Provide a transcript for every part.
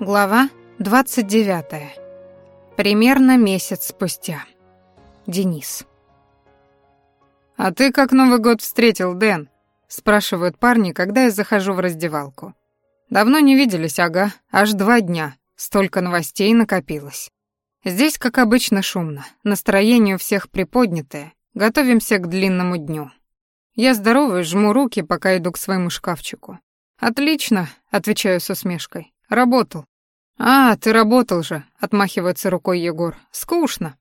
Глава 29. Примерно месяц спустя. Денис. «А ты как Новый год встретил, Дэн?» — спрашивают парни, когда я захожу в раздевалку. «Давно не виделись, ага, аж два дня. Столько новостей накопилось. Здесь, как обычно, шумно. Настроение у всех приподнятое. Готовимся к длинному дню. Я здороваюсь, жму руки, пока иду к своему шкафчику. «Отлично», — отвечаю с усмешкой. «Работал. «А, ты работал же», — отмахивается рукой Егор. «Скучно».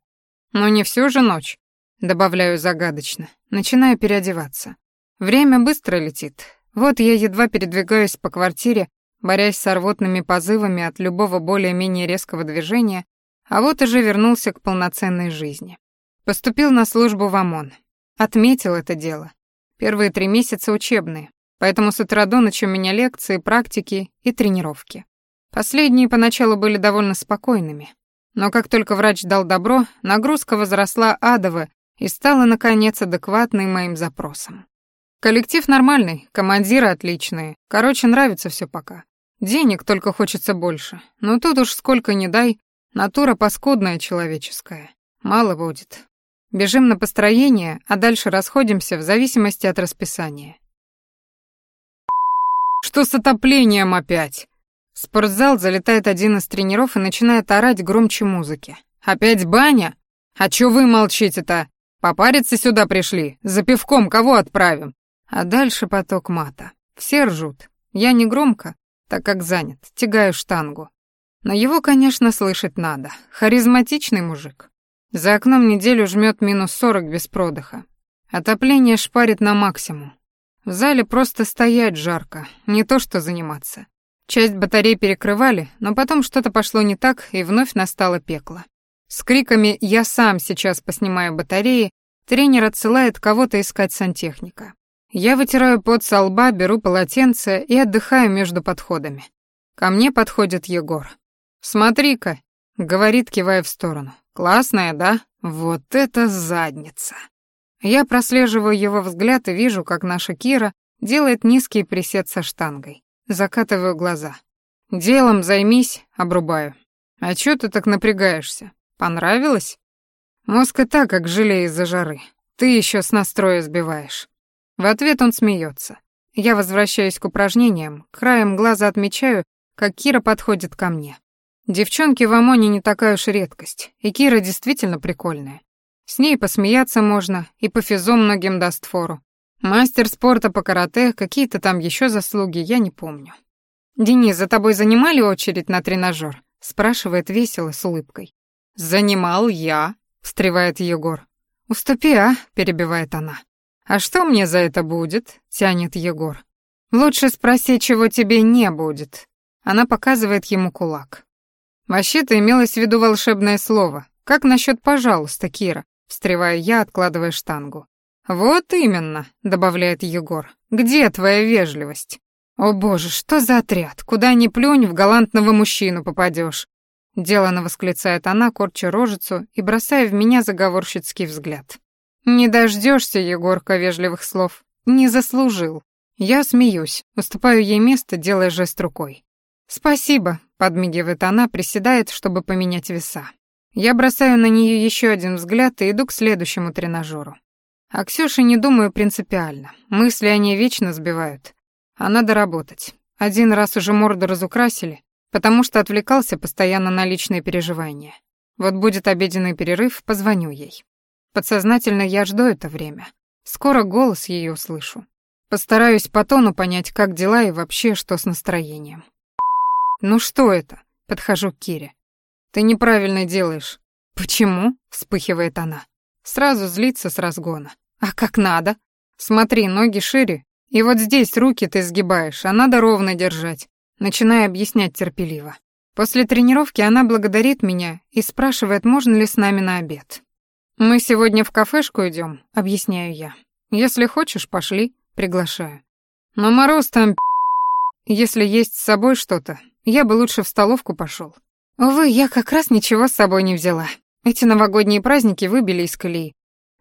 «Но не всю же ночь», — добавляю загадочно. Начинаю переодеваться. Время быстро летит. Вот я едва передвигаюсь по квартире, борясь с рвотными позывами от любого более-менее резкого движения, а вот уже вернулся к полноценной жизни. Поступил на службу в ОМОН. Отметил это дело. Первые три месяца учебные, поэтому с утра до ночи у меня лекции, практики и тренировки. Последние поначалу были довольно спокойными, но как только врач дал добро, нагрузка возросла адово и стала, наконец, адекватной моим запросам. Коллектив нормальный, командиры отличные, короче, нравится все пока. Денег только хочется больше, но тут уж сколько ни дай, натура паскудная человеческая. Мало будет. Бежим на построение, а дальше расходимся в зависимости от расписания. «Что с отоплением опять?» В спортзал залетает один из тренеров и начинает орать громче музыки. «Опять баня? А чё вы молчите-то? Попариться сюда пришли? За пивком кого отправим?» А дальше поток мата. Все ржут. Я не громко, так как занят, тягаю штангу. Но его, конечно, слышать надо. Харизматичный мужик. За окном неделю жмет минус сорок без продыха. Отопление шпарит на максимум. В зале просто стоять жарко, не то что заниматься. Часть батарей перекрывали, но потом что-то пошло не так, и вновь настало пекло. С криками «Я сам сейчас поснимаю батареи» тренер отсылает кого-то искать сантехника. Я вытираю пот со лба, беру полотенце и отдыхаю между подходами. Ко мне подходит Егор. «Смотри-ка», — говорит, кивая в сторону. «Классная, да? Вот это задница!» Я прослеживаю его взгляд и вижу, как наша Кира делает низкий присед со штангой. Закатываю глаза. «Делом займись», — обрубаю. «А чё ты так напрягаешься? Понравилось?» Мозг и так, как желе из-за жары. Ты ещё с настроя сбиваешь. В ответ он смеется. Я возвращаюсь к упражнениям, краем глаза отмечаю, как Кира подходит ко мне. Девчонки в ОМОНе не такая уж редкость, и Кира действительно прикольная. С ней посмеяться можно, и по физо многим даст фору. Мастер спорта по карате, какие-то там еще заслуги, я не помню. «Денис, за тобой занимали очередь на тренажер?» — спрашивает весело, с улыбкой. «Занимал я», — встревает Егор. «Уступи, а?» — перебивает она. «А что мне за это будет?» — тянет Егор. «Лучше спроси, чего тебе не будет». Она показывает ему кулак. «Вообще-то имелось в виду волшебное слово. Как насчет «пожалуйста», Кира?» — встреваю я, откладывая штангу. «Вот именно», — добавляет Егор. «Где твоя вежливость?» «О боже, что за отряд? Куда ни плюнь, в галантного мужчину попадешь. Делано восклицает она, корча рожицу и бросая в меня заговорщицкий взгляд. «Не дождешься, Егорка, вежливых слов. Не заслужил». Я смеюсь, уступаю ей место, делая жест рукой. «Спасибо», — подмигивает она, приседает, чтобы поменять веса. Я бросаю на нее еще один взгляд и иду к следующему тренажеру. А Ксюше не думаю принципиально. Мысли о ней вечно сбивают. А надо работать. Один раз уже морду разукрасили, потому что отвлекался постоянно на личные переживания. Вот будет обеденный перерыв, позвоню ей. Подсознательно я жду это время. Скоро голос ее услышу. Постараюсь по тону понять, как дела и вообще, что с настроением. «Ну что это?» — подхожу к Кире. «Ты неправильно делаешь». «Почему?» — вспыхивает она. Сразу злится с разгона. А как надо? Смотри, ноги шире, и вот здесь руки ты сгибаешь, а надо ровно держать. Начинаю объяснять терпеливо. После тренировки она благодарит меня и спрашивает, можно ли с нами на обед. «Мы сегодня в кафешку идем, объясняю я. «Если хочешь, пошли», приглашаю. «Но мороз там Если есть с собой что-то, я бы лучше в столовку пошел. Увы, я как раз ничего с собой не взяла. Эти новогодние праздники выбили из колеи.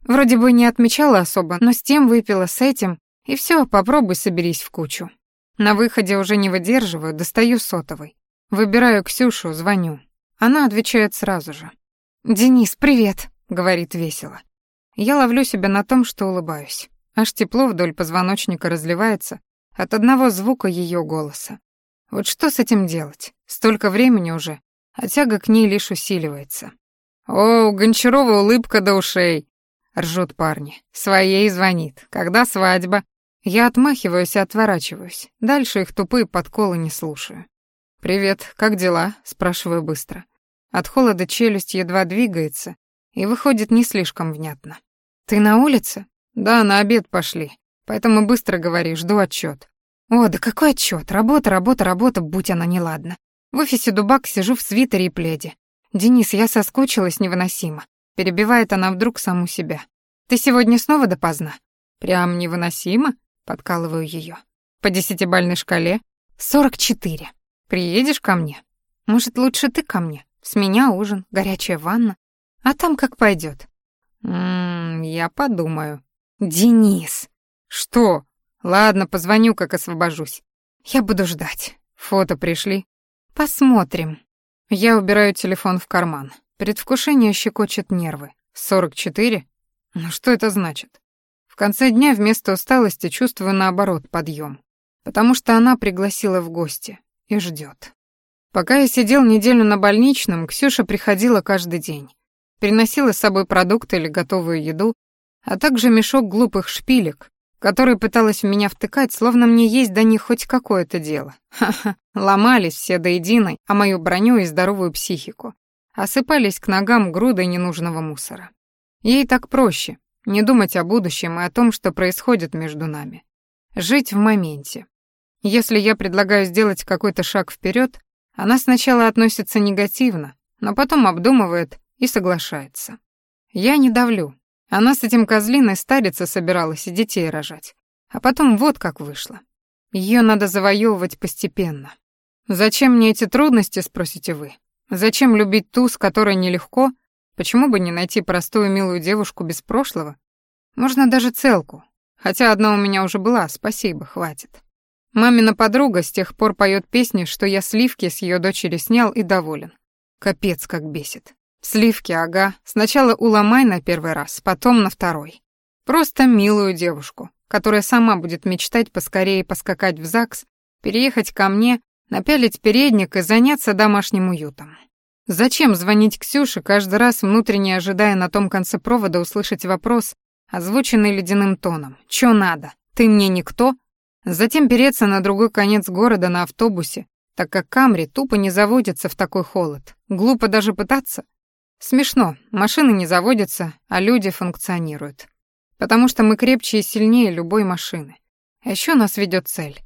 Вроде бы не отмечала особо, но с тем выпила, с этим, и все, попробуй соберись в кучу. На выходе уже не выдерживаю, достаю сотовый. Выбираю Ксюшу, звоню. Она отвечает сразу же. «Денис, привет», — говорит весело. Я ловлю себя на том, что улыбаюсь. Аж тепло вдоль позвоночника разливается от одного звука ее голоса. Вот что с этим делать? Столько времени уже, а тяга к ней лишь усиливается. «О, Гончарова улыбка до ушей!» — ржут парни. «Своей звонит. Когда свадьба?» Я отмахиваюсь и отворачиваюсь. Дальше их тупые подколы не слушаю. «Привет, как дела?» — спрашиваю быстро. От холода челюсть едва двигается и выходит не слишком внятно. «Ты на улице?» «Да, на обед пошли. Поэтому быстро говори, жду отчет. «О, да какой отчет? Работа, работа, работа, будь она неладна. В офисе Дубак сижу в свитере и пледе. Денис, я соскучилась невыносимо». Перебивает она вдруг саму себя. «Ты сегодня снова допоздна?» «Прям невыносимо?» Подкалываю ее. «По десятибальной шкале?» «Сорок четыре. Приедешь ко мне?» «Может, лучше ты ко мне? С меня ужин, горячая ванна. А там как пойдет. «Ммм, я подумаю». «Денис!» «Что? Ладно, позвоню, как освобожусь». «Я буду ждать. Фото пришли?» «Посмотрим». Я убираю телефон в карман. Предвкушение щекочет нервы. «Сорок четыре? Ну что это значит?» В конце дня вместо усталости чувствую наоборот подъем, потому что она пригласила в гости и ждет. Пока я сидел неделю на больничном, Ксюша приходила каждый день. Приносила с собой продукты или готовую еду, а также мешок глупых шпилек, которые пыталась в меня втыкать, словно мне есть до них хоть какое-то дело. Ха-ха, ломались все до единой, а мою броню и здоровую психику. Осыпались к ногам грудой ненужного мусора. Ей так проще, не думать о будущем и о том, что происходит между нами. Жить в моменте. Если я предлагаю сделать какой-то шаг вперед, она сначала относится негативно, но потом обдумывает и соглашается. Я не давлю. Она с этим козлиной стариться собиралась и детей рожать. А потом вот как вышло. Ее надо завоевывать постепенно. Зачем мне эти трудности, спросите вы? Зачем любить ту, с которой нелегко? Почему бы не найти простую милую девушку без прошлого? Можно даже целку. Хотя одна у меня уже была, спасибо, хватит. Мамина подруга с тех пор поет песни, что я сливки с ее дочери снял и доволен. Капец, как бесит. Сливки, ага. Сначала уломай на первый раз, потом на второй. Просто милую девушку, которая сама будет мечтать поскорее поскакать в ЗАГС, переехать ко мне, напялить передник и заняться домашним уютом. Зачем звонить Ксюше, каждый раз внутренне ожидая на том конце провода услышать вопрос, озвученный ледяным тоном «Чё надо? Ты мне никто?» Затем переться на другой конец города на автобусе, так как Камри тупо не заводится в такой холод. Глупо даже пытаться. Смешно, машины не заводятся, а люди функционируют. Потому что мы крепче и сильнее любой машины. А ещё нас ведёт цель.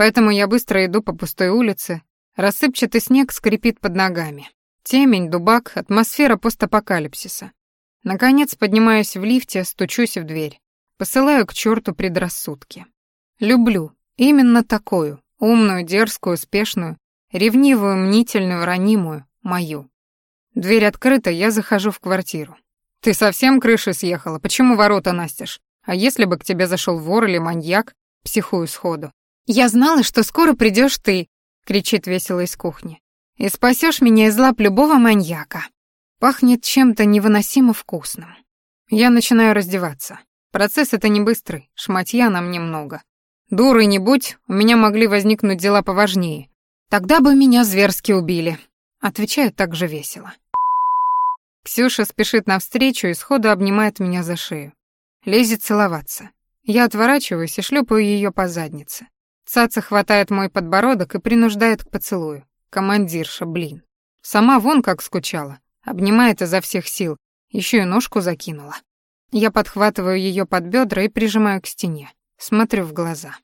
Поэтому я быстро иду по пустой улице, рассыпчатый снег скрипит под ногами. Темень, дубак, атмосфера постапокалипсиса. Наконец поднимаюсь в лифте, стучусь в дверь. Посылаю к чёрту предрассудки. Люблю. Именно такую. Умную, дерзкую, успешную, ревнивую, мнительную, ранимую, мою. Дверь открыта, я захожу в квартиру. «Ты совсем крыши съехала? Почему ворота настежь? А если бы к тебе зашел вор или маньяк?» Психую сходу. «Я знала, что скоро придешь ты», — кричит весело из кухни. «И спасешь меня из лап любого маньяка». Пахнет чем-то невыносимо вкусным. Я начинаю раздеваться. Процесс это не быстрый, шматья нам немного. Дурой не будь, у меня могли возникнуть дела поважнее. Тогда бы меня зверски убили. Отвечаю так же весело. Ксюша спешит навстречу и сходу обнимает меня за шею. Лезет целоваться. Я отворачиваюсь и шлепаю ее по заднице. Цаца хватает мой подбородок и принуждает к поцелую. Командирша, блин. Сама вон как скучала. Обнимает изо всех сил. Еще и ножку закинула. Я подхватываю ее под бедра и прижимаю к стене. Смотрю в глаза.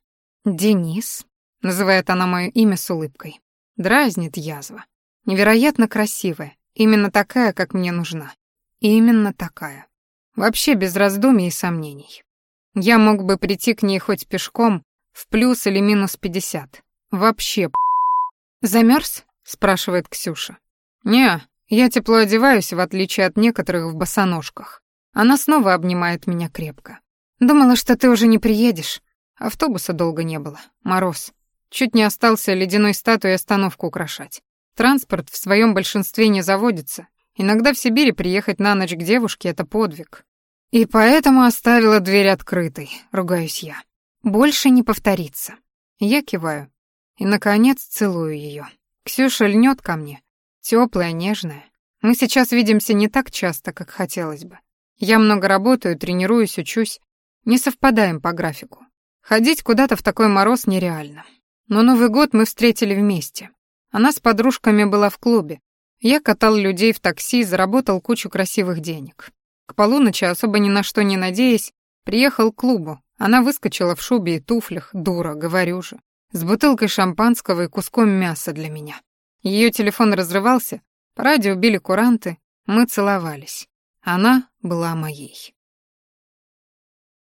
«Денис», — называет она мое имя с улыбкой. Дразнит язва. Невероятно красивая, именно такая, как мне нужна. Именно такая. Вообще без раздумий и сомнений. Я мог бы прийти к ней хоть пешком, в плюс или минус пятьдесят. Вообще Замерз? спрашивает Ксюша. Не, я тепло одеваюсь, в отличие от некоторых в босоножках. Она снова обнимает меня крепко. Думала, что ты уже не приедешь. Автобуса долго не было. Мороз. Чуть не остался ледяной статуей остановку украшать. Транспорт в своем большинстве не заводится. Иногда в Сибири приехать на ночь к девушке — это подвиг. И поэтому оставила дверь открытой, ругаюсь я. Больше не повторится. Я киваю. И, наконец, целую ее. Ксюша льнет ко мне. Теплая, нежная. Мы сейчас видимся не так часто, как хотелось бы. Я много работаю, тренируюсь, учусь. Не совпадаем по графику. Ходить куда-то в такой мороз нереально. Но Новый год мы встретили вместе. Она с подружками была в клубе. Я катал людей в такси, заработал кучу красивых денег. К полуночи, особо ни на что не надеясь, приехал к клубу. Она выскочила в шубе и туфлях, дура, говорю же, с бутылкой шампанского и куском мяса для меня. Ее телефон разрывался, по радио били куранты, мы целовались. Она была моей.